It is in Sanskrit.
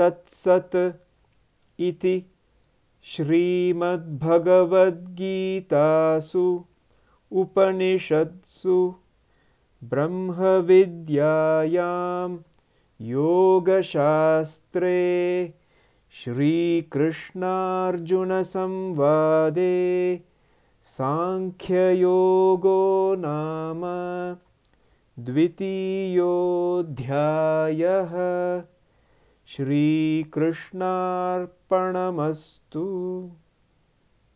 तत्सत् इति श्रीमद्भगवद्गीतासु उपनिषत्सु ब्रह्मविद्यायां योगशास्त्रे श्रीकृष्णार्जुनसंवादे साङ्ख्ययोगो नाम द्वितीयोऽध्यायः श्रीकृष्णार्पणमस्तु